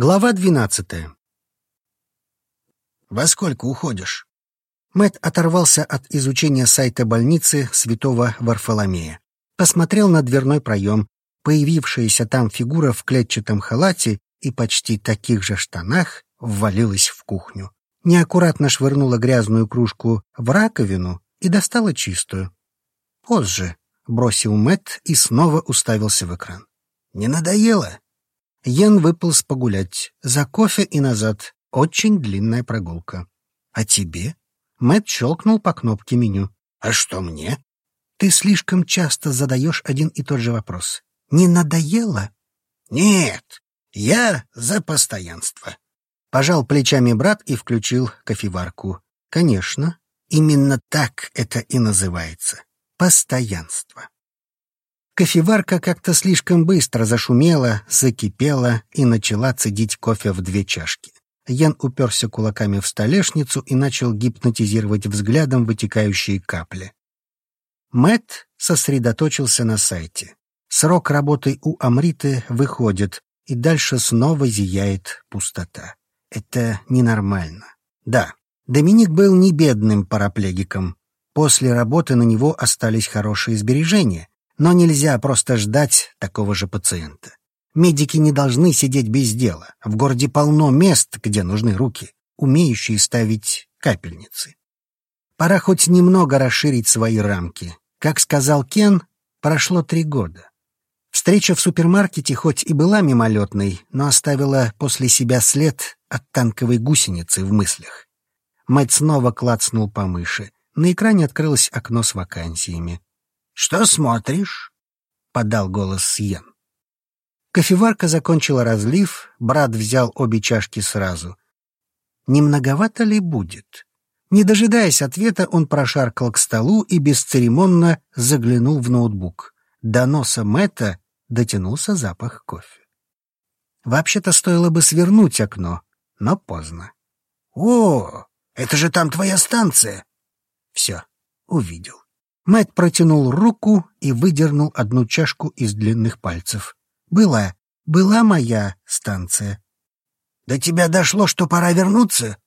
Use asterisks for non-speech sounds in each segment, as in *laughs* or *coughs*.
Глава двенадцатая. «Во сколько уходишь?» Мэт оторвался от изучения сайта больницы святого Варфоломея. Посмотрел на дверной проем. Появившаяся там фигура в клетчатом халате и почти таких же штанах ввалилась в кухню. Неаккуратно швырнула грязную кружку в раковину и достала чистую. «Позже», — бросил Мэт и снова уставился в экран. «Не надоело?» Йен выполз погулять. За кофе и назад. Очень длинная прогулка. «А тебе?» Мэт щелкнул по кнопке меню. «А что мне?» «Ты слишком часто задаешь один и тот же вопрос. Не надоело?» «Нет, я за постоянство». Пожал плечами брат и включил кофеварку. «Конечно, именно так это и называется. Постоянство». Кофеварка как-то слишком быстро зашумела, закипела и начала цедить кофе в две чашки. Ян уперся кулаками в столешницу и начал гипнотизировать взглядом вытекающие капли. Мэт сосредоточился на сайте. Срок работы у Амриты выходит, и дальше снова зияет пустота. Это ненормально. Да, Доминик был не бедным параплегиком. После работы на него остались хорошие сбережения, но нельзя просто ждать такого же пациента. Медики не должны сидеть без дела. В городе полно мест, где нужны руки, умеющие ставить капельницы. Пора хоть немного расширить свои рамки. Как сказал Кен, прошло три года. Встреча в супермаркете хоть и была мимолетной, но оставила после себя след от танковой гусеницы в мыслях. Мэтт снова клацнул по мыши. На экране открылось окно с вакансиями. «Что смотришь?» — подал голос Сьен. Кофеварка закончила разлив, брат взял обе чашки сразу. Не многовато ли будет? Не дожидаясь ответа, он прошаркал к столу и бесцеремонно заглянул в ноутбук. До носа Мэтта дотянулся запах кофе. Вообще-то стоило бы свернуть окно, но поздно. «О, это же там твоя станция!» Все, увидел. Мэтт протянул руку и выдернул одну чашку из длинных пальцев. «Была, была моя станция». «До тебя дошло, что пора вернуться?»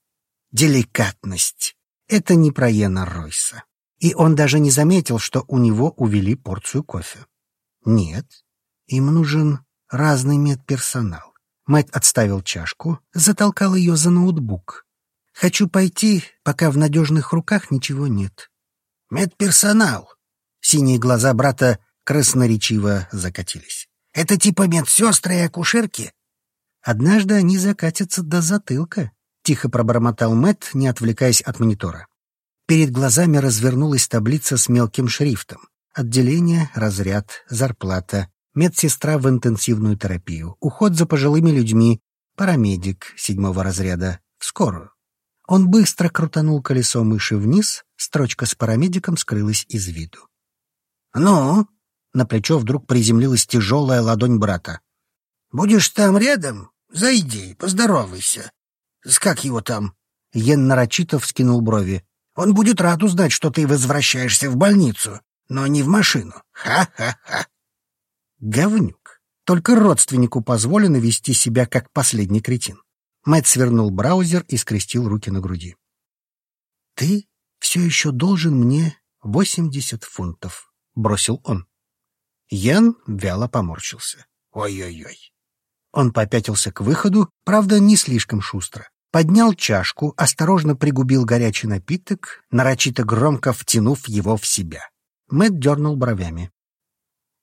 «Деликатность. Это не про Йена Ройса. И он даже не заметил, что у него увели порцию кофе. Нет, им нужен разный медперсонал. Мэтт отставил чашку, затолкал ее за ноутбук. «Хочу пойти, пока в надежных руках ничего нет. Медперсонал. Синие глаза брата красноречиво закатились. Это типа медсестры и акушерки? Однажды они закатятся до затылка, тихо пробормотал Мэт, не отвлекаясь от монитора. Перед глазами развернулась таблица с мелким шрифтом. Отделение, разряд, зарплата, медсестра в интенсивную терапию, уход за пожилыми людьми, парамедик седьмого разряда, в скорую. Он быстро крутанул колесо мыши вниз, строчка с парамедиком скрылась из виду. «Ну?» — на плечо вдруг приземлилась тяжелая ладонь брата. «Будешь там рядом? Зайди, поздоровайся. С как его там?» Йен нарочито вскинул брови. «Он будет рад узнать, что ты возвращаешься в больницу, но не в машину. Ха-ха-ха!» Говнюк. Только родственнику позволено вести себя как последний кретин. Мэтт свернул браузер и скрестил руки на груди. «Ты все еще должен мне восемьдесят фунтов», — бросил он. Ян вяло поморщился. «Ой-ой-ой». Он попятился к выходу, правда, не слишком шустро. Поднял чашку, осторожно пригубил горячий напиток, нарочито громко втянув его в себя. Мэтт дернул бровями.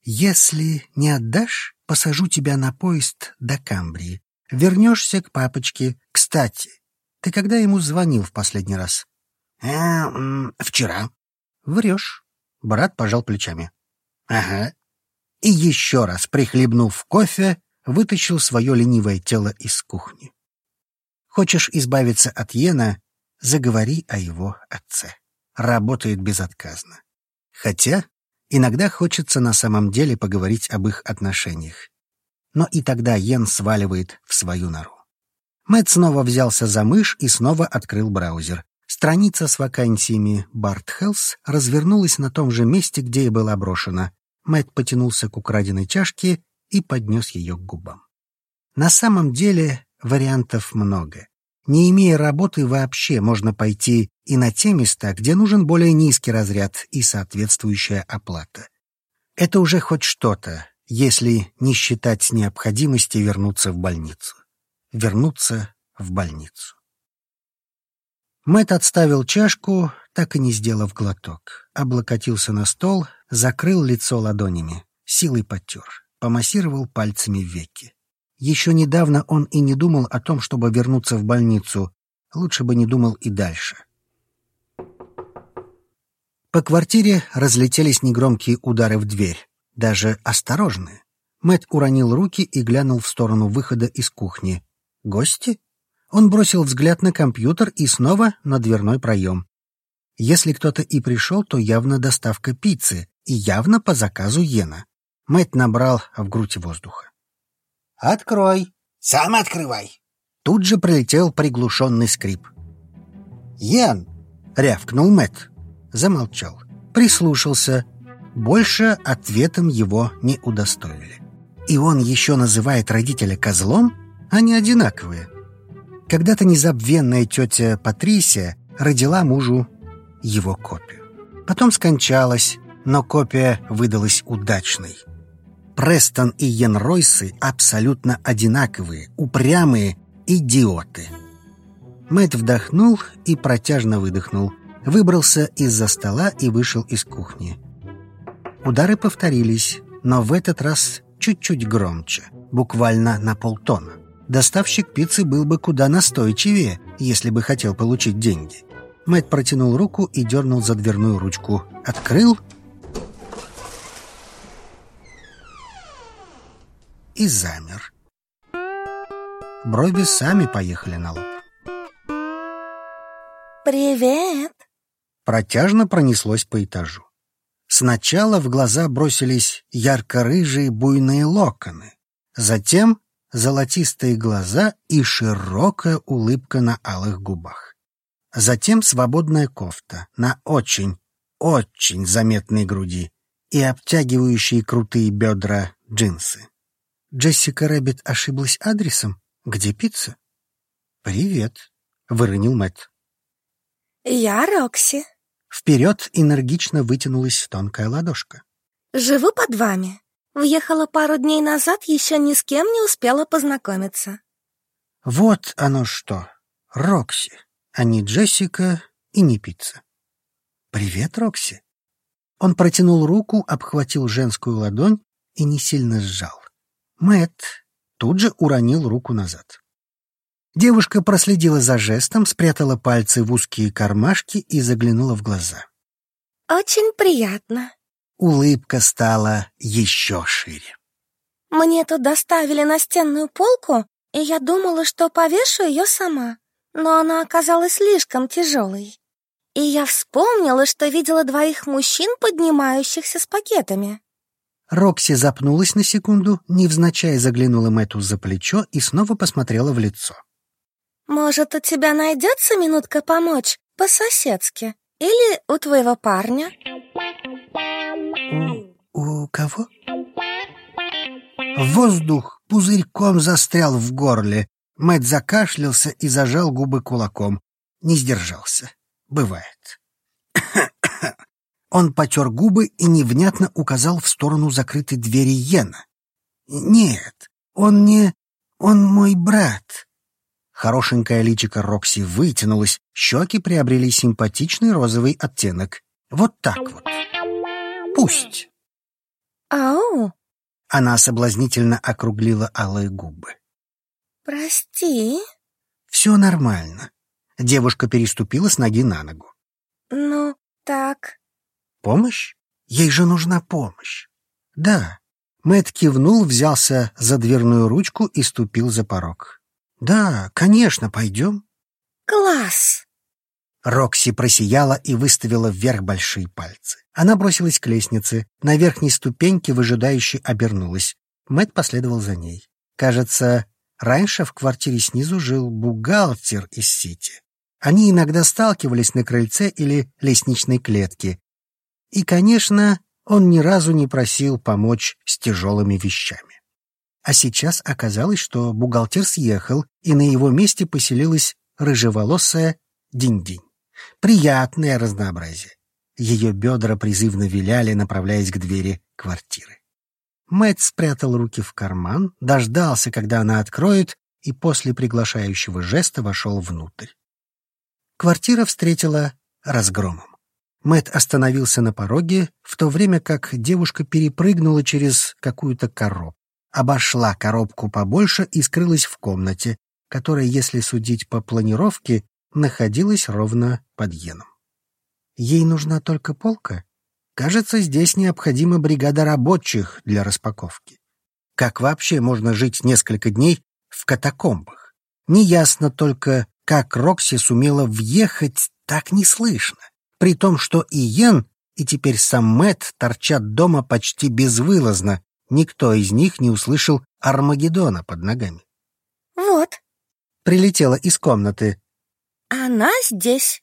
«Если не отдашь, посажу тебя на поезд до Камбрии. Вернешься к папочке. Кстати, ты когда ему звонил в последний раз? Э, вчера. Врешь. Брат пожал плечами. Ага. И еще раз, прихлебнув кофе, вытащил свое ленивое тело из кухни. Хочешь избавиться от Йена, заговори о его отце. Работает безотказно. Хотя иногда хочется на самом деле поговорить об их отношениях но и тогда Йен сваливает в свою нору. Мэтт снова взялся за мышь и снова открыл браузер. Страница с вакансиями Барт Хелс развернулась на том же месте, где и была брошена. Мэтт потянулся к украденной чашке и поднес ее к губам. На самом деле вариантов много. Не имея работы вообще, можно пойти и на те места, где нужен более низкий разряд и соответствующая оплата. Это уже хоть что-то, если не считать необходимости вернуться в больницу. Вернуться в больницу. Мэт отставил чашку, так и не сделав глоток. Облокотился на стол, закрыл лицо ладонями, силой потер, помассировал пальцами веки. Еще недавно он и не думал о том, чтобы вернуться в больницу. Лучше бы не думал и дальше. По квартире разлетелись негромкие удары в дверь, даже осторожные. Мэт уронил руки и глянул в сторону выхода из кухни. Гости? Он бросил взгляд на компьютер и снова на дверной проем. Если кто-то и пришел, то явно доставка пиццы, и явно по заказу Йена. Мэтт набрал в грудь воздуха. «Открой!» «Сам открывай!» Тут же прилетел приглушенный скрип. «Йен!» — рявкнул Мэтт. Замолчал. Прислушался. Больше ответом его не удостоили. И он еще называет родителя козлом? Они одинаковые. Когда-то незабвенная тетя Патрисия родила мужу его копию. Потом скончалась, но копия выдалась удачной. Престон и Йен Ройсы абсолютно одинаковые, упрямые идиоты. Мэтт вдохнул и протяжно выдохнул. Выбрался из-за стола и вышел из кухни. Удары повторились, но в этот раз чуть-чуть громче, буквально на полтона. Доставщик пиццы был бы куда настойчивее, если бы хотел получить деньги. Мэтт протянул руку и дернул за дверную ручку. Открыл и замер. Брови сами поехали на лоб. «Привет!» Протяжно пронеслось по этажу. Сначала в глаза бросились ярко-рыжие буйные локоны, затем золотистые глаза и широкая улыбка на алых губах. Затем свободная кофта на очень, очень заметной груди и обтягивающие крутые бедра джинсы. Джессика Рэббит ошиблась адресом? Где пицца? «Привет», — выронил Мэтт. «Я Рокси». Вперед энергично вытянулась тонкая ладошка. «Живу под вами. Въехала пару дней назад, еще ни с кем не успела познакомиться». Вот оно что. Рокси, а не Джессика и не пицца. «Привет, Рокси». Он протянул руку, обхватил женскую ладонь и не сильно сжал. Мэт тут же уронил руку назад. Девушка проследила за жестом, спрятала пальцы в узкие кармашки и заглянула в глаза. «Очень приятно». Улыбка стала еще шире. «Мне тут доставили настенную полку, и я думала, что повешу ее сама, но она оказалась слишком тяжелой. И я вспомнила, что видела двоих мужчин, поднимающихся с пакетами. Рокси запнулась на секунду, невзначай заглянула Мэтту за плечо и снова посмотрела в лицо. «Может, у тебя найдется минутка помочь по-соседски? Или у твоего парня?» «У, у кого?» Воздух пузырьком застрял в горле. Мэтт закашлялся и зажал губы кулаком. Не сдержался. Бывает. *coughs* Он потер губы и невнятно указал в сторону закрытой двери Йена. «Нет, он не... он мой брат». Хорошенькая личико Рокси вытянулось, щеки приобрели симпатичный розовый оттенок. Вот так вот. Пусть. «Ау!» Она соблазнительно округлила алые губы. «Прости». «Все нормально». Девушка переступила с ноги на ногу. «Ну, так...» Помощь? Ей же нужна помощь. Да. Мэт кивнул, взялся за дверную ручку и ступил за порог. Да, конечно, пойдем. Класс! Рокси просияла и выставила вверх большие пальцы. Она бросилась к лестнице. На верхней ступеньке выжидающе обернулась. Мэт последовал за ней. Кажется, раньше в квартире снизу жил бухгалтер из Сити. Они иногда сталкивались на крыльце или лестничной клетке, и, конечно, он ни разу не просил помочь с тяжелыми вещами. А сейчас оказалось, что бухгалтер съехал, и на его месте поселилась рыжеволосая Динь-Динь. Приятное разнообразие. Ее бедра призывно виляли, направляясь к двери квартиры. Мэтт спрятал руки в карман, дождался, когда она откроет, и после приглашающего жеста вошел внутрь. Квартира встретила разгромом. Мэт остановился на пороге, в то время как девушка перепрыгнула через какую-то коробку, обошла коробку побольше и скрылась в комнате, которая, если судить по планировке, находилась ровно под Йеном. Ей нужна только полка? Кажется, здесь необходима бригада рабочих для распаковки. Как вообще можно жить несколько дней в катакомбах? Неясно только, как Рокси сумела въехать, так не слышно при том, что и Йен, и теперь сам Мэт торчат дома почти безвылазно, никто из них не услышал Армагеддона под ногами. «Вот». Прилетела из комнаты. «Она здесь».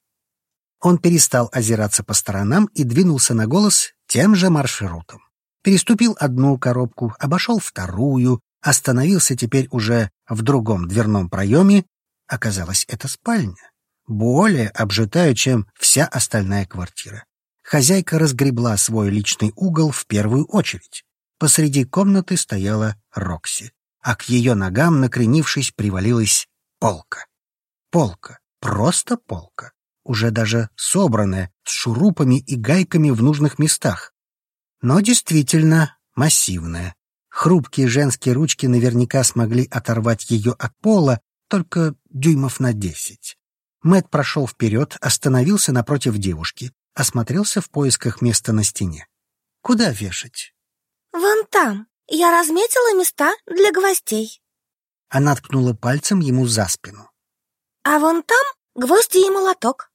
Он перестал озираться по сторонам и двинулся на голос тем же маршрутом. Переступил одну коробку, обошел вторую, остановился теперь уже в другом дверном проеме. Оказалось, это спальня более обжитая, чем вся остальная квартира. Хозяйка разгребла свой личный угол в первую очередь. Посреди комнаты стояла Рокси, а к ее ногам, накренившись, привалилась полка. Полка, просто полка, уже даже собранная, с шурупами и гайками в нужных местах. Но действительно массивная. Хрупкие женские ручки наверняка смогли оторвать ее от пола только дюймов на десять. Мэт прошел вперед, остановился напротив девушки, осмотрелся в поисках места на стене. Куда вешать? Вон там. Я разметила места для гвоздей. Она ткнула пальцем ему за спину. А вон там гвозди и молоток.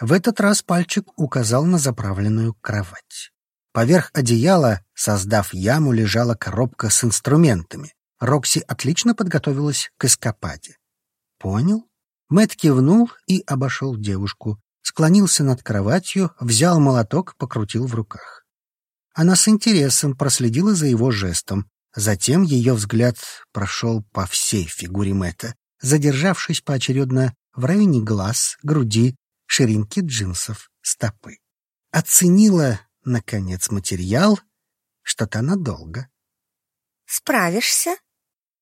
В этот раз пальчик указал на заправленную кровать. Поверх одеяла, создав яму, лежала коробка с инструментами. Рокси отлично подготовилась к эскападе. Понял? Мэт кивнул и обошел девушку, склонился над кроватью, взял молоток, покрутил в руках. Она с интересом проследила за его жестом. Затем ее взгляд прошел по всей фигуре Мэтта, задержавшись поочередно в районе глаз, груди, ширинки джинсов, стопы. Оценила, наконец, материал, что-то надолго. «Справишься?»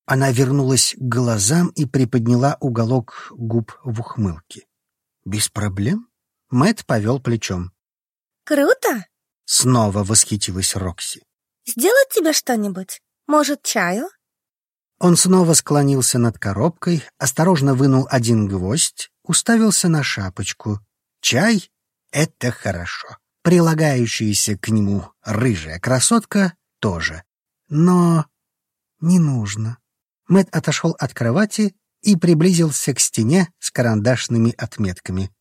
Она вернулась к глазам и приподняла уголок губ в ухмылке. «Без проблем?» Мэт повел плечом. «Круто!» Снова восхитилась Рокси. «Сделать тебе что-нибудь? Может, чаю?» Он снова склонился над коробкой, осторожно вынул один гвоздь, уставился на шапочку. «Чай — это хорошо. Прилагающаяся к нему рыжая красотка тоже. Но не нужно». Мэт отошел от кровати и приблизился к стене с карандашными отметками.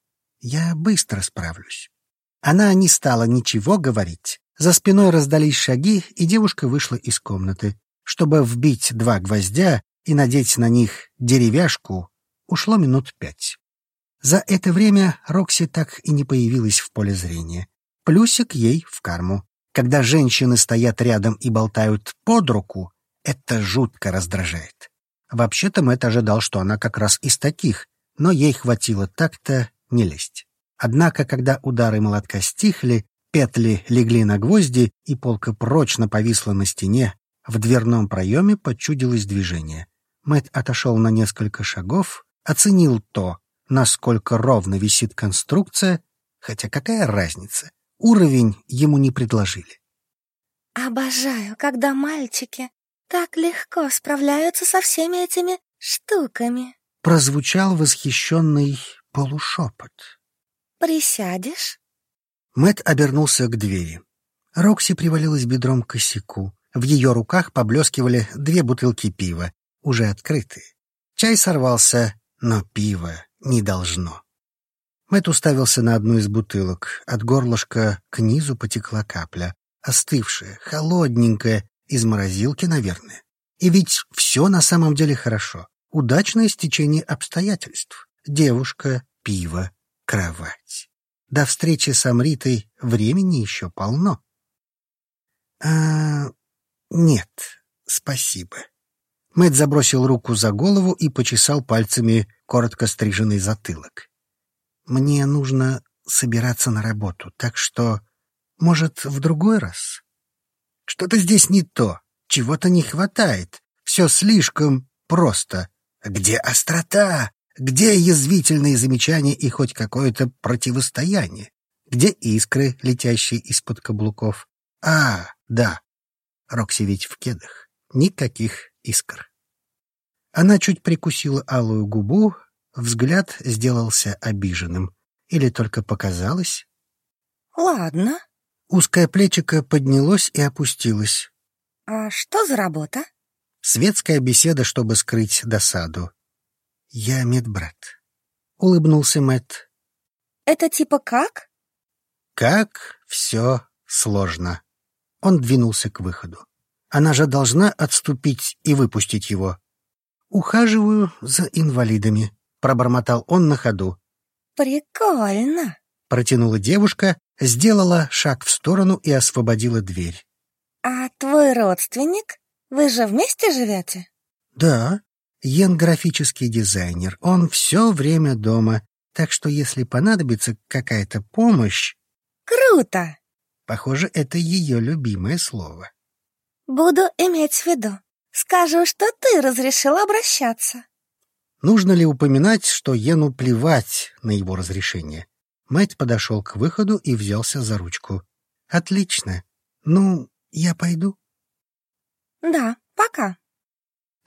«Я быстро справлюсь». Она не стала ничего говорить. За спиной раздались шаги, и девушка вышла из комнаты. Чтобы вбить два гвоздя и надеть на них деревяшку, ушло минут пять. За это время Рокси так и не появилась в поле зрения. Плюсик ей в карму. Когда женщины стоят рядом и болтают под руку, это жутко раздражает. Вообще-то Мэтт ожидал, что она как раз из таких, но ей хватило так-то не лезть. Однако, когда удары молотка стихли, петли легли на гвозди, и полка прочно повисла на стене, в дверном проеме почудилось движение. Мэтт отошел на несколько шагов, оценил то, насколько ровно висит конструкция, хотя какая разница, уровень ему не предложили. «Обожаю, когда мальчики так легко справляются со всеми этими штуками. Прозвучал восхищенный полушепот. Присядешь? Мэт обернулся к двери. Рокси привалилась бедром к косяку. В ее руках поблескивали две бутылки пива, уже открытые. Чай сорвался, но пиво не должно. Мэт уставился на одну из бутылок. От горлышка к низу потекла капля, остывшая, холодненькая, из морозилки, наверное. И ведь все на самом деле хорошо. Удачное стечение обстоятельств. Девушка, пиво, кровать. До встречи с Амритой времени еще полно. А, нет, спасибо. Мэтт забросил руку за голову и почесал пальцами коротко стриженный затылок. «Мне нужно собираться на работу, так что, может, в другой раз?» «Что-то здесь не то, чего-то не хватает, все слишком просто. Где острота? Где язвительные замечания и хоть какое-то противостояние? Где искры, летящие из-под каблуков? А, да, Рокси ведь в кедах. Никаких искр. Она чуть прикусила алую губу, взгляд сделался обиженным. Или только показалось? Ладно. Узкое плечико поднялось и опустилось. А что за работа? Светская беседа, чтобы скрыть досаду. Я медбрат. Улыбнулся Мэтт. Это типа как? Как все сложно. Он двинулся к выходу. Она же должна отступить и выпустить его. «Ухаживаю за инвалидами», — пробормотал он на ходу. «Прикольно», — протянула девушка, сделала шаг в сторону и освободила дверь. «А твой родственник? Вы же вместе живете?» «Да. Йен графический дизайнер. Он все время дома. Так что если понадобится какая-то помощь...» «Круто!» Похоже, это ее любимое слово. Буду иметь в виду. Скажу, что ты разрешил обращаться. Нужно ли упоминать, что Йену плевать на его разрешение? Мэтт подошел к выходу и взялся за ручку. Отлично. Ну, я пойду. Да, пока.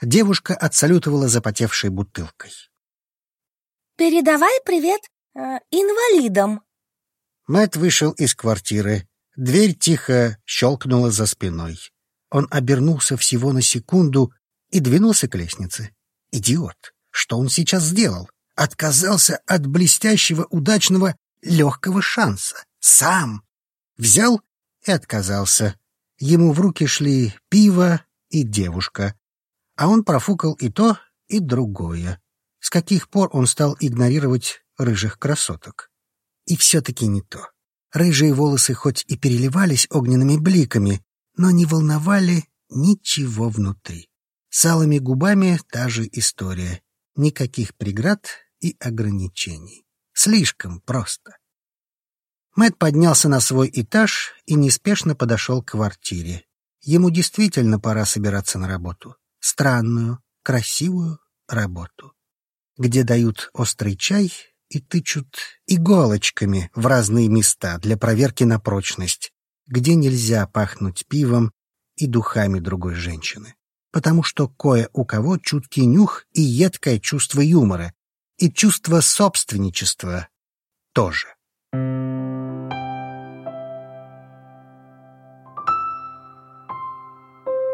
Девушка отсалютовала запотевшей бутылкой. Передавай привет э, инвалидам. Мэтт вышел из квартиры. Дверь тихо щелкнула за спиной. Он обернулся всего на секунду и двинулся к лестнице. Идиот! Что он сейчас сделал? Отказался от блестящего, удачного, легкого шанса. Сам! Взял и отказался. Ему в руки шли пиво и девушка. А он профукал и то, и другое. С каких пор он стал игнорировать рыжих красоток? И все-таки не то. Рыжие волосы хоть и переливались огненными бликами, но не волновали ничего внутри. С алыми губами та же история. Никаких преград и ограничений. Слишком просто. Мэт поднялся на свой этаж и неспешно подошел к квартире. Ему действительно пора собираться на работу. Странную, красивую работу. Где дают острый чай и тычут иголочками в разные места для проверки на прочность, где нельзя пахнуть пивом и духами другой женщины, потому что кое у кого чуткий нюх и едкое чувство юмора, и чувство собственничества тоже.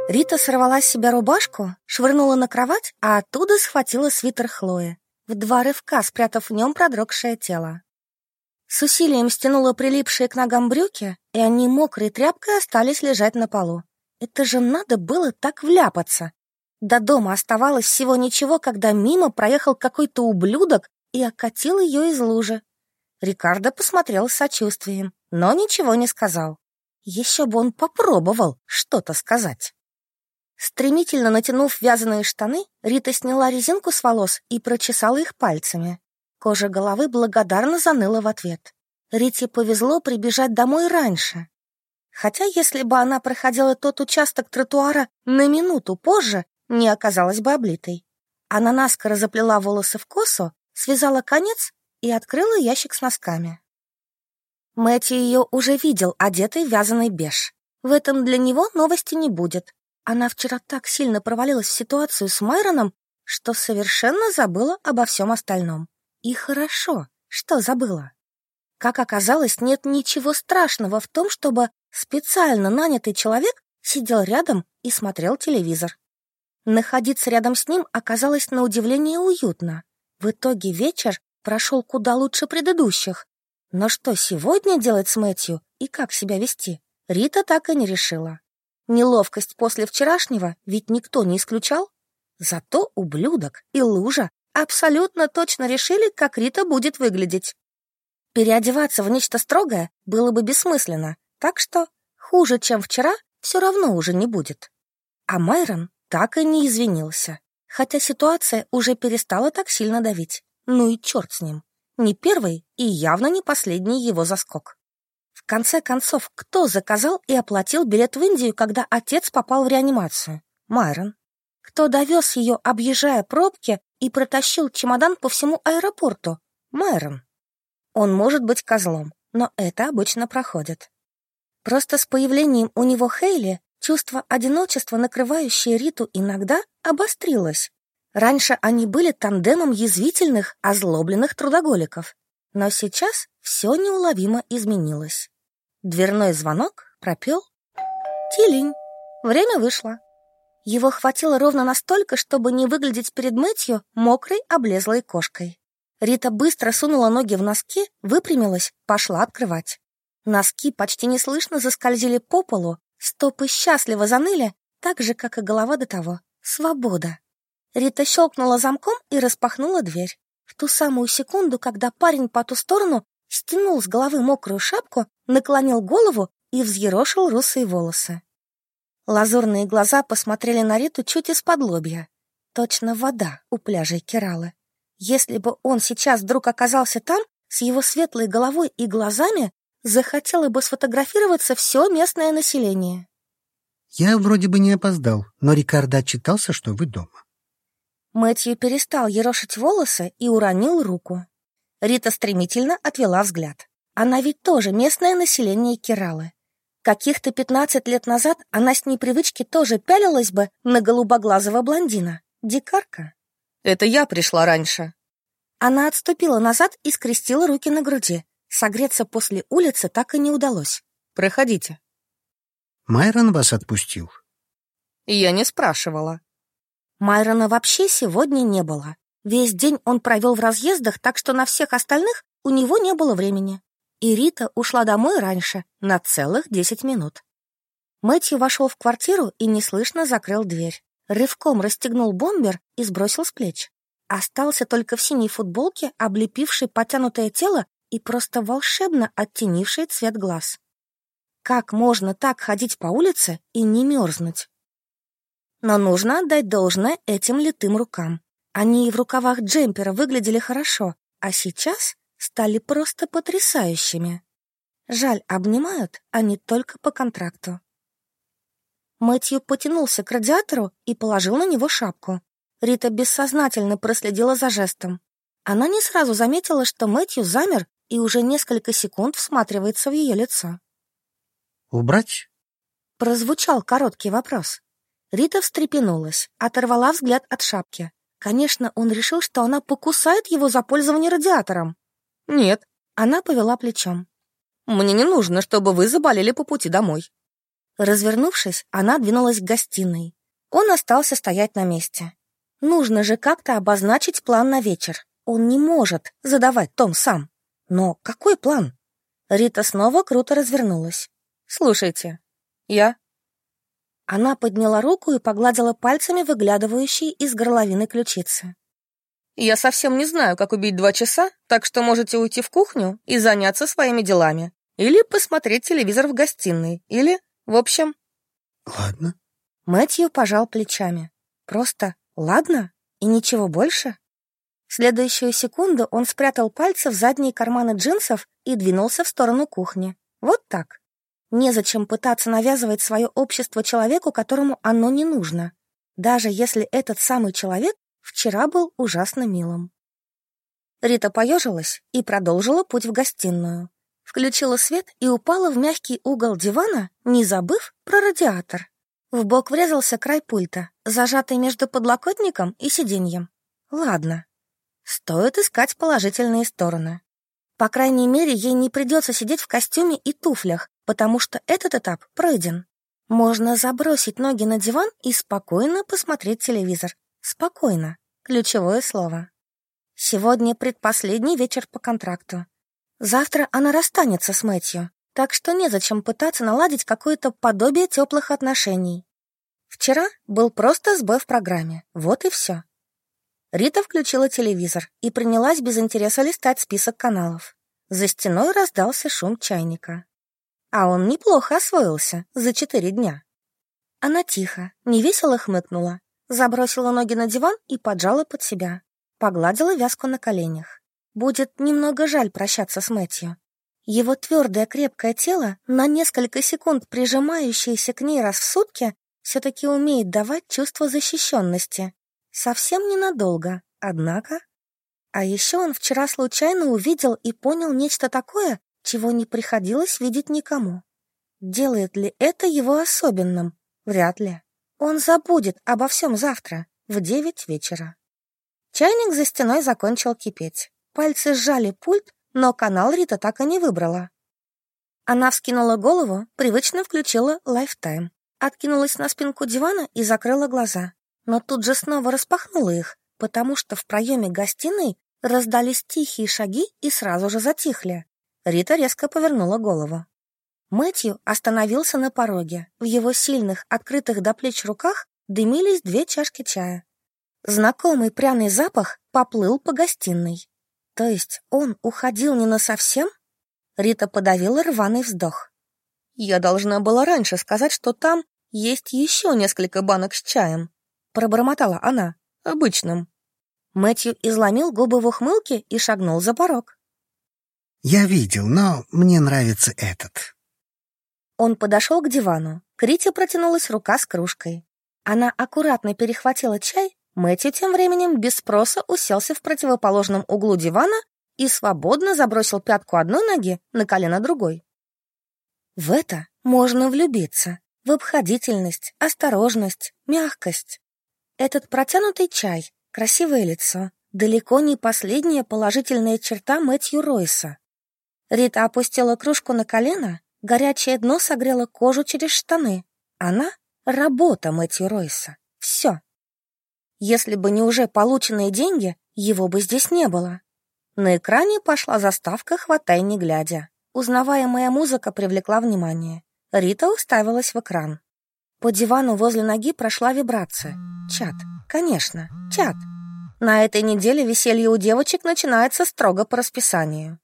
Рита сорвала с себя рубашку, швырнула на кровать, а оттуда схватила свитер Хлои в два рывка спрятав в нем продрогшее тело. С усилием стянула прилипшие к ногам брюки, и они мокрой тряпкой остались лежать на полу. Это же надо было так вляпаться. До дома оставалось всего ничего, когда мимо проехал какой-то ублюдок и окатил ее из лужи. Рикардо посмотрел с сочувствием, но ничего не сказал. Еще бы он попробовал что-то сказать. Стремительно натянув вязаные штаны, Рита сняла резинку с волос и прочесала их пальцами. Кожа головы благодарно заныла в ответ. Рите повезло прибежать домой раньше. Хотя если бы она проходила тот участок тротуара на минуту позже, не оказалась бы облитой. Она наскоро заплела волосы в косу, связала конец и открыла ящик с носками. Мэтью ее уже видел, одетой в вязаный беж. В этом для него новости не будет. Она вчера так сильно провалилась в ситуацию с Майроном, что совершенно забыла обо всем остальном. И хорошо, что забыла. Как оказалось, нет ничего страшного в том, чтобы специально нанятый человек сидел рядом и смотрел телевизор. Находиться рядом с ним оказалось на удивление уютно. В итоге вечер прошел куда лучше предыдущих. Но что сегодня делать с Мэтью и как себя вести, Рита так и не решила. Неловкость после вчерашнего ведь никто не исключал. Зато ублюдок и лужа абсолютно точно решили, как Рита будет выглядеть. Переодеваться в нечто строгое было бы бессмысленно, так что хуже, чем вчера, все равно уже не будет. А Майрон так и не извинился. Хотя ситуация уже перестала так сильно давить. Ну и черт с ним. Не первый и явно не последний его заскок. Конце концов, кто заказал и оплатил билет в Индию, когда отец попал в реанимацию? Майрон. Кто довез ее, объезжая пробки, и протащил чемодан по всему аэропорту? Майрон. Он может быть козлом, но это обычно проходит. Просто с появлением у него Хейли чувство одиночества, накрывающее Риту иногда, обострилось. Раньше они были тандемом язвительных, озлобленных трудоголиков. Но сейчас все неуловимо изменилось. Дверной звонок пропел. Тилинь. Время вышло. Его хватило ровно настолько, чтобы не выглядеть перед Мэтью мокрой, облезлой кошкой. Рита быстро сунула ноги в носки, выпрямилась, пошла открывать. Носки почти неслышно заскользили по полу, стопы счастливо заныли, так же, как и голова до того. Свобода. Рита щелкнула замком и распахнула дверь. В ту самую секунду, когда парень по ту сторону стянул с головы мокрую шапку, наклонил голову и взъерошил русые волосы. Лазурные глаза посмотрели на Риту чуть из-под лобья. Точно вода у пляжей Кералы. Если бы он сейчас вдруг оказался там, с его светлой головой и глазами, захотело бы сфотографироваться все местное население. Я вроде бы не опоздал, но Рикардо отчитался, что вы дома. Мэтью перестал ерошить волосы и уронил руку. Рита стремительно отвела взгляд. Она ведь тоже местное население Кералы. Каких-то пятнадцать лет назад она с непривычки тоже пялилась бы на голубоглазого блондина. Дикарка. Это я пришла раньше. Она отступила назад и скрестила руки на груди. Согреться после улицы так и не удалось. Проходите. Майрон вас отпустил. Я не спрашивала. Майрона вообще сегодня не было. Весь день он провел в разъездах, так что на всех остальных у него не было времени и Рита ушла домой раньше, на целых десять минут. Мэтью вошел в квартиру и неслышно закрыл дверь. Рывком расстегнул бомбер и сбросил с плеч. Остался только в синей футболке, облепившей потянутое тело и просто волшебно оттенивший цвет глаз. Как можно так ходить по улице и не мерзнуть? Но нужно отдать должное этим литым рукам. Они и в рукавах джемпера выглядели хорошо, а сейчас стали просто потрясающими. Жаль, обнимают они только по контракту. Мэтью потянулся к радиатору и положил на него шапку. Рита бессознательно проследила за жестом. Она не сразу заметила, что Мэтью замер и уже несколько секунд всматривается в ее лицо. «Убрать?» Прозвучал короткий вопрос. Рита встрепенулась, оторвала взгляд от шапки. Конечно, он решил, что она покусает его за пользование радиатором. «Нет». Она повела плечом. «Мне не нужно, чтобы вы заболели по пути домой». Развернувшись, она двинулась к гостиной. Он остался стоять на месте. Нужно же как-то обозначить план на вечер. Он не может задавать Том сам. Но какой план? Рита снова круто развернулась. «Слушайте, я...» Она подняла руку и погладила пальцами выглядывающие из горловины ключицы. Я совсем не знаю, как убить два часа, так что можете уйти в кухню и заняться своими делами. Или посмотреть телевизор в гостиной. Или, в общем... Ладно. Мэтью пожал плечами. Просто «ладно» и ничего больше? В следующую секунду он спрятал пальцы в задние карманы джинсов и двинулся в сторону кухни. Вот так. Незачем пытаться навязывать свое общество человеку, которому оно не нужно. Даже если этот самый человек вчера был ужасно милым. Рита поежилась и продолжила путь в гостиную. Включила свет и упала в мягкий угол дивана, не забыв про радиатор. В бок врезался край пульта, зажатый между подлокотником и сиденьем. Ладно, стоит искать положительные стороны. По крайней мере, ей не придется сидеть в костюме и туфлях, потому что этот этап пройден. Можно забросить ноги на диван и спокойно посмотреть телевизор, Спокойно. Ключевое слово. Сегодня предпоследний вечер по контракту. Завтра она расстанется с Мэтью, так что незачем пытаться наладить какое-то подобие теплых отношений. Вчера был просто сбой в программе, вот и все. Рита включила телевизор и принялась без интереса листать список каналов. За стеной раздался шум чайника. А он неплохо освоился за четыре дня. Она тихо, невесело хмыкнула, забросила ноги на диван и поджала под себя. Погладила вязку на коленях. Будет немного жаль прощаться с Мэтью. Его твердое крепкое тело, на несколько секунд прижимающееся к ней раз в сутки, все-таки умеет давать чувство защищенности. Совсем ненадолго, однако. А еще он вчера случайно увидел и понял нечто такое, чего не приходилось видеть никому. Делает ли это его особенным? Вряд ли. Он забудет обо всем завтра, в девять вечера. Чайник за стеной закончил кипеть. Пальцы сжали пульт, но канал Рита так и не выбрала. Она вскинула голову, привычно включила лайфтайм, откинулась на спинку дивана и закрыла глаза, но тут же снова распахнула их, потому что в проеме гостиной раздались тихие шаги и сразу же затихли. Рита резко повернула голову. Мэтью остановился на пороге. В его сильных, открытых до плеч руках дымились две чашки чая. Знакомый пряный запах поплыл по гостиной. То есть он уходил не на совсем? Рита подавила рваный вздох. Я должна была раньше сказать, что там есть еще несколько банок с чаем. Пробормотала она, обычным. Мэтью изломил губы в ухмылке и шагнул за порог. «Я видел, но мне нравится этот». Он подошел к дивану. К Рите протянулась рука с кружкой. Она аккуратно перехватила чай, Мэтью тем временем без спроса уселся в противоположном углу дивана и свободно забросил пятку одной ноги на колено другой. В это можно влюбиться, в обходительность, осторожность, мягкость. Этот протянутый чай, красивое лицо, далеко не последняя положительная черта Мэтью Ройса. Рита опустила кружку на колено Горячее дно согрело кожу через штаны. Она — работа Мэтью Ройса. Все. Если бы не уже полученные деньги, его бы здесь не было. На экране пошла заставка «Хватай, не глядя». Узнаваемая музыка привлекла внимание. Рита уставилась в экран. По дивану возле ноги прошла вибрация. Чат. Конечно, чат. На этой неделе веселье у девочек начинается строго по расписанию.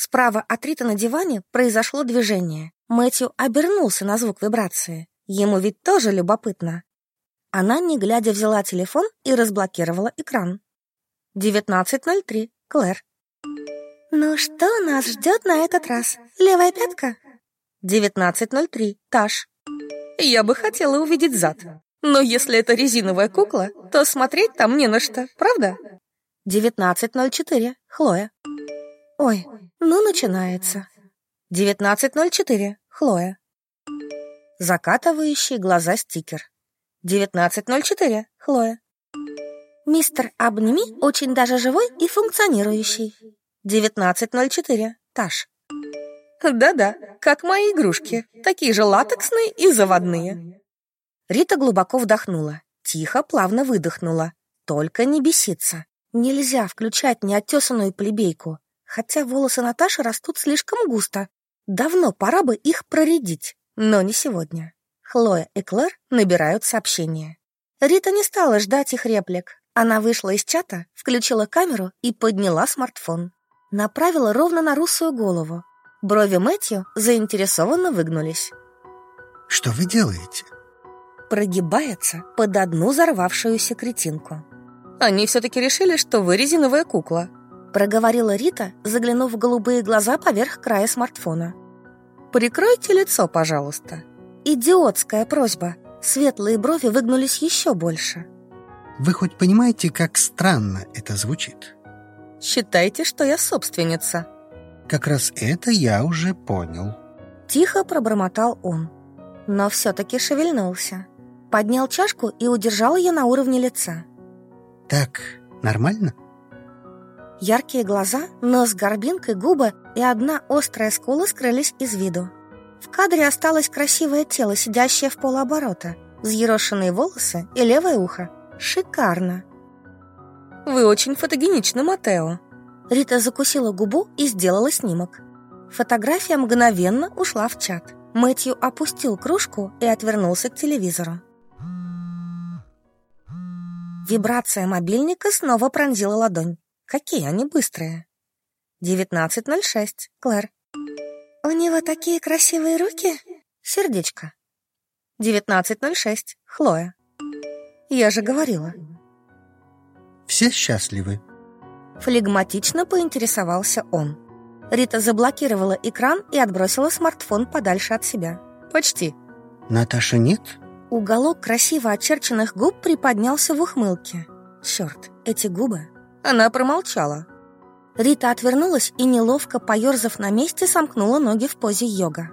Справа от Риты на диване произошло движение. Мэтью обернулся на звук вибрации. Ему ведь тоже любопытно. Она, не глядя, взяла телефон и разблокировала экран. 19.03. Клэр. «Ну что нас ждет на этот раз? Левая пятка?» 19.03. Таш. «Я бы хотела увидеть зад. Но если это резиновая кукла, то смотреть там не на что, правда?» 19.04. Хлоя. «Ой, ну, начинается. 19.04. Хлоя. Закатывающий глаза стикер. 19.04. Хлоя. Мистер Обними очень даже живой и функционирующий. 19.04. Таш. Да-да, как мои игрушки, такие же латексные и заводные. Рита глубоко вдохнула, тихо, плавно выдохнула. Только не беситься. Нельзя включать неотесанную плебейку хотя волосы Наташи растут слишком густо. Давно пора бы их проредить, но не сегодня. Хлоя и Клэр набирают сообщения. Рита не стала ждать их реплик. Она вышла из чата, включила камеру и подняла смартфон. Направила ровно на русую голову. Брови Мэтью заинтересованно выгнулись. «Что вы делаете?» Прогибается под одну взорвавшуюся кретинку. «Они все-таки решили, что вы резиновая кукла», проговорила Рита, заглянув в голубые глаза поверх края смартфона. «Прикройте лицо, пожалуйста». Идиотская просьба. Светлые брови выгнулись еще больше. «Вы хоть понимаете, как странно это звучит?» «Считайте, что я собственница». «Как раз это я уже понял». Тихо пробормотал он, но все-таки шевельнулся. Поднял чашку и удержал ее на уровне лица. «Так нормально?» Яркие глаза, нос с горбинкой, губы и одна острая скула скрылись из виду. В кадре осталось красивое тело, сидящее в полуоборота, взъерошенные волосы и левое ухо. Шикарно. «Вы очень фотогеничны, Матео». Рита закусила губу и сделала снимок. Фотография мгновенно ушла в чат. Мэтью опустил кружку и отвернулся к телевизору. Вибрация мобильника снова пронзила ладонь. Какие они быстрые. 19.06. Клэр. У него такие красивые руки. Сердечко. 19.06. Хлоя. Я же говорила. Все счастливы. Флегматично поинтересовался он. Рита заблокировала экран и отбросила смартфон подальше от себя. Почти. Наташа нет? Уголок красиво очерченных губ приподнялся в ухмылке. Черт, эти губы. Она промолчала. Рита отвернулась и, неловко поерзав на месте, сомкнула ноги в позе йога.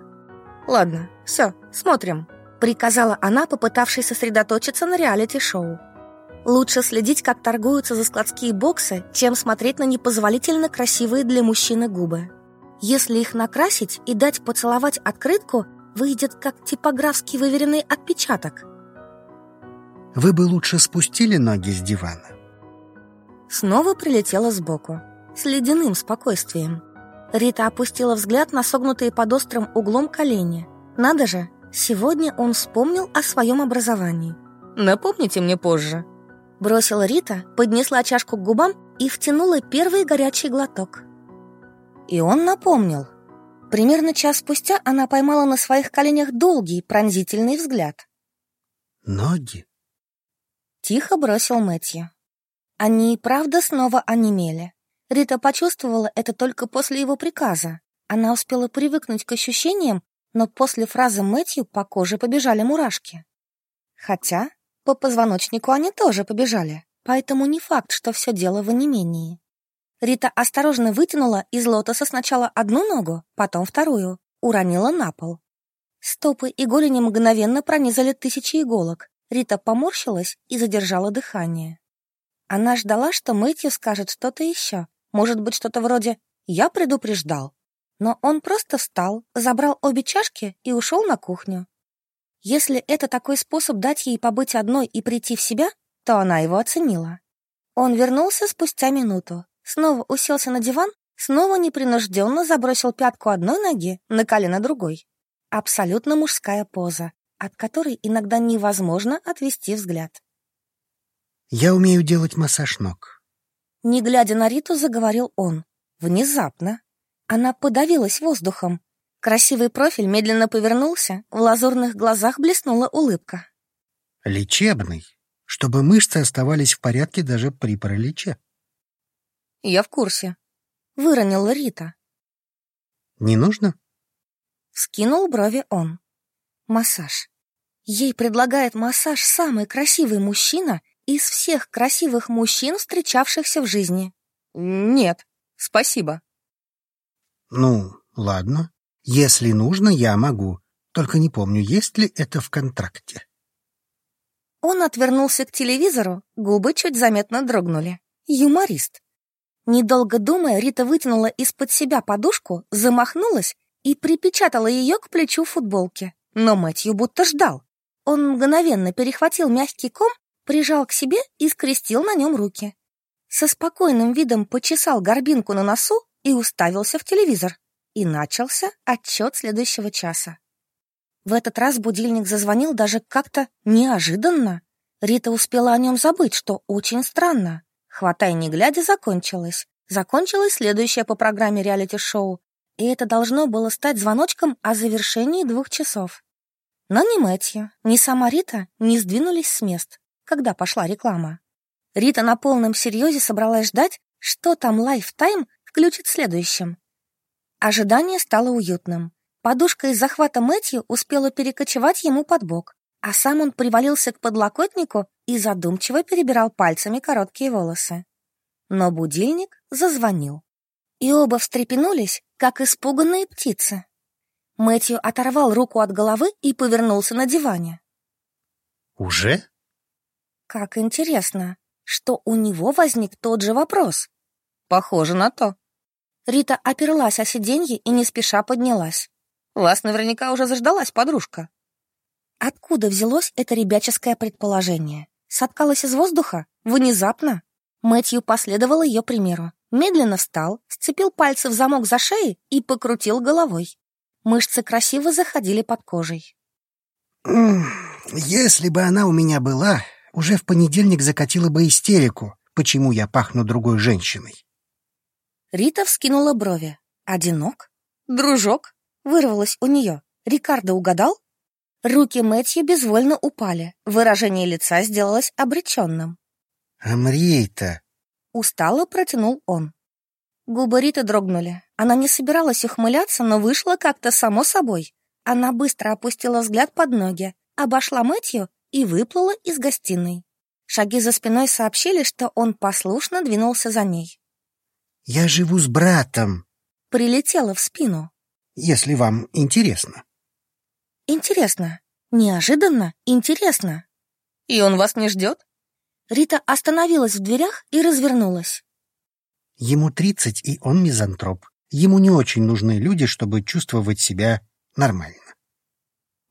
«Ладно, все, смотрим», — приказала она, попытавшись сосредоточиться на реалити-шоу. Лучше следить, как торгуются за складские боксы, чем смотреть на непозволительно красивые для мужчины губы. Если их накрасить и дать поцеловать открытку, выйдет как типографский выверенный отпечаток. Вы бы лучше спустили ноги с дивана. Снова прилетела сбоку, с ледяным спокойствием. Рита опустила взгляд на согнутые под острым углом колени. Надо же, сегодня он вспомнил о своем образовании. «Напомните мне позже», Бросила Рита, поднесла чашку к губам и втянула первый горячий глоток. И он напомнил. Примерно час спустя она поймала на своих коленях долгий пронзительный взгляд. «Ноги?» Тихо бросил Мэтью. Они и правда снова онемели. Рита почувствовала это только после его приказа. Она успела привыкнуть к ощущениям, но после фразы Мэтью по коже побежали мурашки. Хотя по позвоночнику они тоже побежали, поэтому не факт, что все дело в онемении. Рита осторожно вытянула из лотоса сначала одну ногу, потом вторую, уронила на пол. Стопы и голени мгновенно пронизали тысячи иголок. Рита поморщилась и задержала дыхание. Она ждала, что Мэтью скажет что-то еще, может быть, что-то вроде «я предупреждал». Но он просто встал, забрал обе чашки и ушел на кухню. Если это такой способ дать ей побыть одной и прийти в себя, то она его оценила. Он вернулся спустя минуту, снова уселся на диван, снова непринужденно забросил пятку одной ноги на колено другой. Абсолютно мужская поза, от которой иногда невозможно отвести взгляд. «Я умею делать массаж ног». Не глядя на Риту, заговорил он. Внезапно. Она подавилась воздухом, Красивый профиль медленно повернулся, в лазурных глазах блеснула улыбка. «Лечебный, чтобы мышцы оставались в порядке даже при параличе». «Я в курсе», — выронила Рита. «Не нужно?» Скинул брови он. «Массаж. Ей предлагает массаж самый красивый мужчина из всех красивых мужчин, встречавшихся в жизни». «Нет, спасибо». «Ну, ладно», если нужно, я могу. Только не помню, есть ли это в контракте. Он отвернулся к телевизору, губы чуть заметно дрогнули. Юморист. Недолго думая, Рита вытянула из-под себя подушку, замахнулась и припечатала ее к плечу футболки. Но Мэтью будто ждал. Он мгновенно перехватил мягкий ком, прижал к себе и скрестил на нем руки. Со спокойным видом почесал горбинку на носу и уставился в телевизор. И начался отчет следующего часа. В этот раз будильник зазвонил даже как-то неожиданно. Рита успела о нем забыть, что очень странно. Хватай не глядя закончилось. Закончилось следующее по программе реалити-шоу, и это должно было стать звоночком о завершении двух часов. Но ни Мэтью, ни сама Рита не сдвинулись с мест, когда пошла реклама. Рита на полном серьезе собралась ждать, что там Lifetime включит следующим. Ожидание стало уютным. Подушка из захвата Мэтью успела перекочевать ему под бок, а сам он привалился к подлокотнику и задумчиво перебирал пальцами короткие волосы. Но будильник зазвонил. И оба встрепенулись, как испуганные птицы. Мэтью оторвал руку от головы и повернулся на диване. «Уже?» Как интересно, что у него возник тот же вопрос. Похоже на то. Рита оперлась о сиденье и не спеша поднялась. «Вас наверняка уже заждалась подружка». Откуда взялось это ребяческое предположение? Соткалось из воздуха? Внезапно? Мэтью последовал ее примеру. Медленно встал, сцепил пальцы в замок за шеей и покрутил головой. Мышцы красиво заходили под кожей. «Если бы она у меня была, уже в понедельник закатила бы истерику, почему я пахну другой женщиной. Рита вскинула брови. «Одинок? Дружок?» Вырвалось у нее. «Рикардо угадал?» Руки Мэтью безвольно упали. Выражение лица сделалось обреченным. «Амрей-то!» Устало протянул он. Губы Риты дрогнули. Она не собиралась ухмыляться, но вышла как-то само собой. Она быстро опустила взгляд под ноги, обошла Мэтью и выплыла из гостиной. Шаги за спиной сообщили, что он послушно двинулся за ней. «Я живу с братом», — прилетела в спину. «Если вам интересно». Интересно. Неожиданно интересно. И он вас не ждет? Рита остановилась в дверях и развернулась. Ему тридцать, и он мизантроп. Ему не очень нужны люди, чтобы чувствовать себя нормально.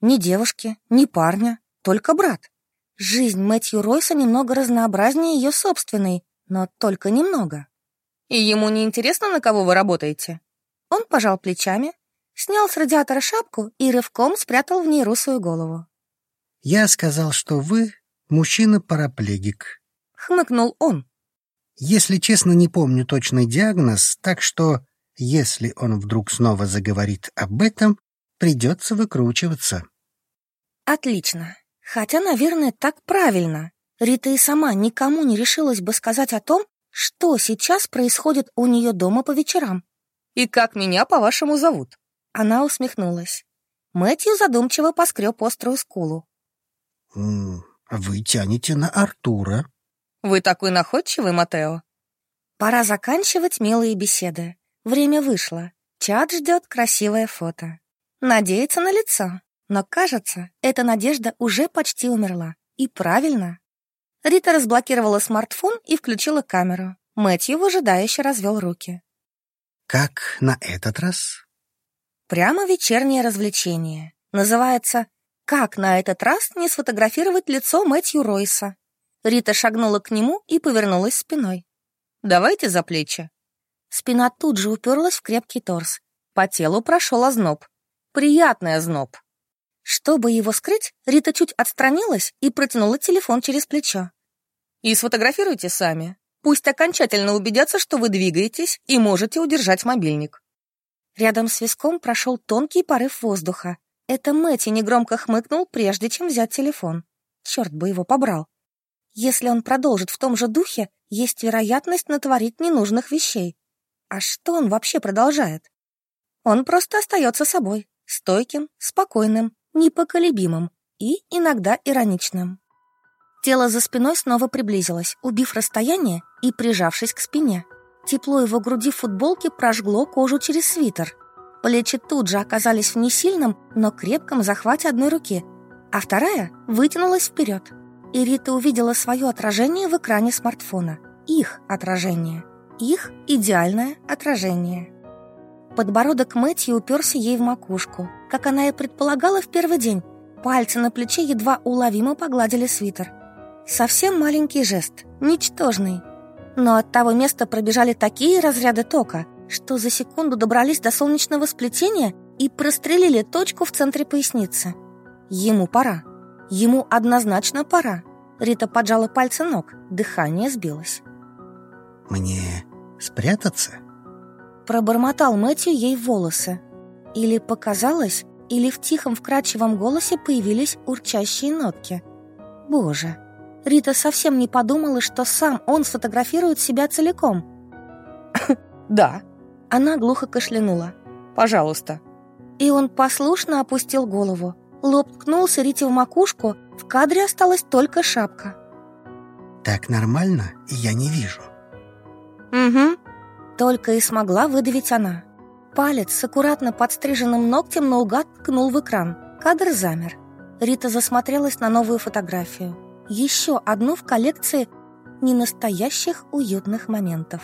Ни девушки, ни парня, только брат. Жизнь Мэтью Ройса немного разнообразнее ее собственной, но только немного. И ему не интересно, на кого вы работаете? Он пожал плечами, снял с радиатора шапку и рывком спрятал в ней русую голову. «Я сказал, что вы мужчина-параплегик», — хмыкнул он. «Если честно, не помню точный диагноз, так что, если он вдруг снова заговорит об этом, придется выкручиваться». «Отлично. Хотя, наверное, так правильно. Рита и сама никому не решилась бы сказать о том, что сейчас происходит у нее дома по вечерам. «И как меня, по-вашему, зовут?» Она усмехнулась. Мэтью задумчиво поскреб острую скулу. «Вы тянете на Артура». «Вы такой находчивый, Матео». «Пора заканчивать милые беседы. Время вышло. Чат ждет красивое фото. Надеется на лицо. Но, кажется, эта надежда уже почти умерла. И правильно». Рита разблокировала смартфон и включила камеру. Мэтью выжидающе развел руки. «Как на этот раз?» Прямо вечернее развлечение. Называется «Как на этот раз не сфотографировать лицо Мэтью Ройса?» Рита шагнула к нему и повернулась спиной. «Давайте за плечи». Спина тут же уперлась в крепкий торс. По телу прошел озноб. Приятный озноб. Чтобы его скрыть, Рита чуть отстранилась и протянула телефон через плечо. «И сфотографируйте сами. Пусть окончательно убедятся, что вы двигаетесь и можете удержать мобильник». Рядом с виском прошел тонкий порыв воздуха. Это Мэтти негромко хмыкнул, прежде чем взять телефон. Черт бы его побрал. Если он продолжит в том же духе, есть вероятность натворить ненужных вещей. А что он вообще продолжает? Он просто остается собой, стойким, спокойным, непоколебимым и иногда ироничным. Тело за спиной снова приблизилось, убив расстояние и прижавшись к спине. Тепло его груди в футболке прожгло кожу через свитер. Плечи тут же оказались в несильном, но крепком захвате одной руки, а вторая вытянулась вперед. И Рита увидела свое отражение в экране смартфона. Их отражение. Их идеальное отражение. Подбородок Мэтью уперся ей в макушку. Как она и предполагала в первый день, пальцы на плече едва уловимо погладили свитер. Совсем маленький жест, ничтожный, но от того места пробежали такие разряды тока, что за секунду добрались до солнечного сплетения и прострелили точку в центре поясницы. Ему пора. Ему однозначно пора. Рита поджала пальцы ног, дыхание сбилось. «Мне спрятаться?» Пробормотал Мэтью ей волосы. Или показалось, или в тихом вкрадчивом голосе появились урчащие нотки. «Боже, Рита совсем не подумала, что сам он сфотографирует себя целиком. *laughs* «Да». Она глухо кашлянула. «Пожалуйста». И он послушно опустил голову. Лоб ткнулся Рите в макушку, в кадре осталась только шапка. «Так нормально, я не вижу». «Угу». Только и смогла выдавить она. Палец с аккуратно подстриженным ногтем наугад ткнул в экран. Кадр замер. Рита засмотрелась на новую фотографию еще одну в коллекции ненастоящих уютных моментов.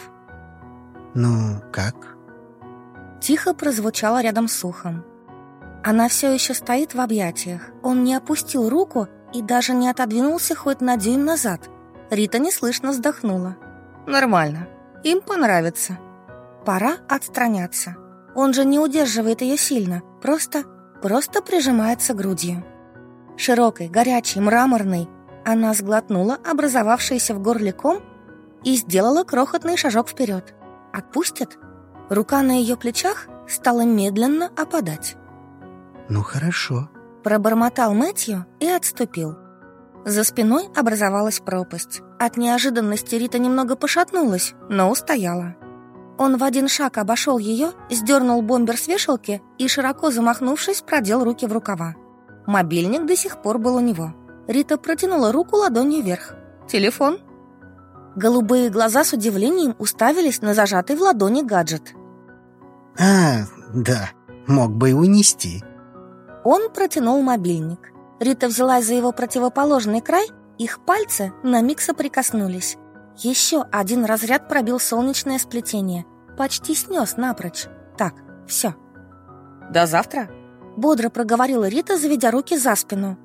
«Ну, как?» Тихо прозвучало рядом с ухом. Она все еще стоит в объятиях. Он не опустил руку и даже не отодвинулся хоть на дюйм назад. Рита неслышно вздохнула. «Нормально. Им понравится». Пора отстраняться. Он же не удерживает ее сильно, просто, просто прижимается грудью. Широкой, горячей, мраморной, она сглотнула образовавшийся в горле ком и сделала крохотный шажок вперед. Отпустит? Рука на ее плечах стала медленно опадать. «Ну хорошо», Пробормотал Мэтью и отступил. За спиной образовалась пропасть. От неожиданности Рита немного пошатнулась, но устояла. Он в один шаг обошел ее, сдернул бомбер с вешалки и, широко замахнувшись, продел руки в рукава. Мобильник до сих пор был у него. Рита протянула руку ладонью вверх. «Телефон?» Голубые глаза с удивлением уставились на зажатый в ладони гаджет. «А, да, мог бы и унести». Он протянул мобильник. Рита взялась за его противоположный край, их пальцы на миг соприкоснулись. Еще один разряд пробил солнечное сплетение. Почти снес напрочь. Так, все. «До завтра?» Бодро проговорила Рита, заведя руки за спину.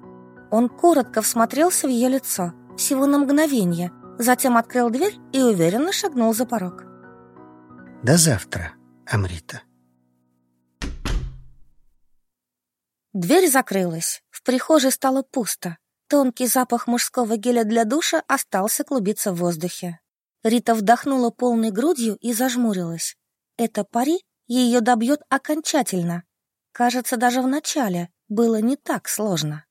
Он коротко всмотрелся в ее лицо, всего на мгновение, затем открыл дверь и уверенно шагнул за порог. «До завтра, Амрита». Дверь закрылась. В прихожей стало пусто. Тонкий запах мужского геля для душа остался клубиться в воздухе. Рита вдохнула полной грудью и зажмурилась. Это пари ее добьет окончательно. Кажется, даже в начале было не так сложно.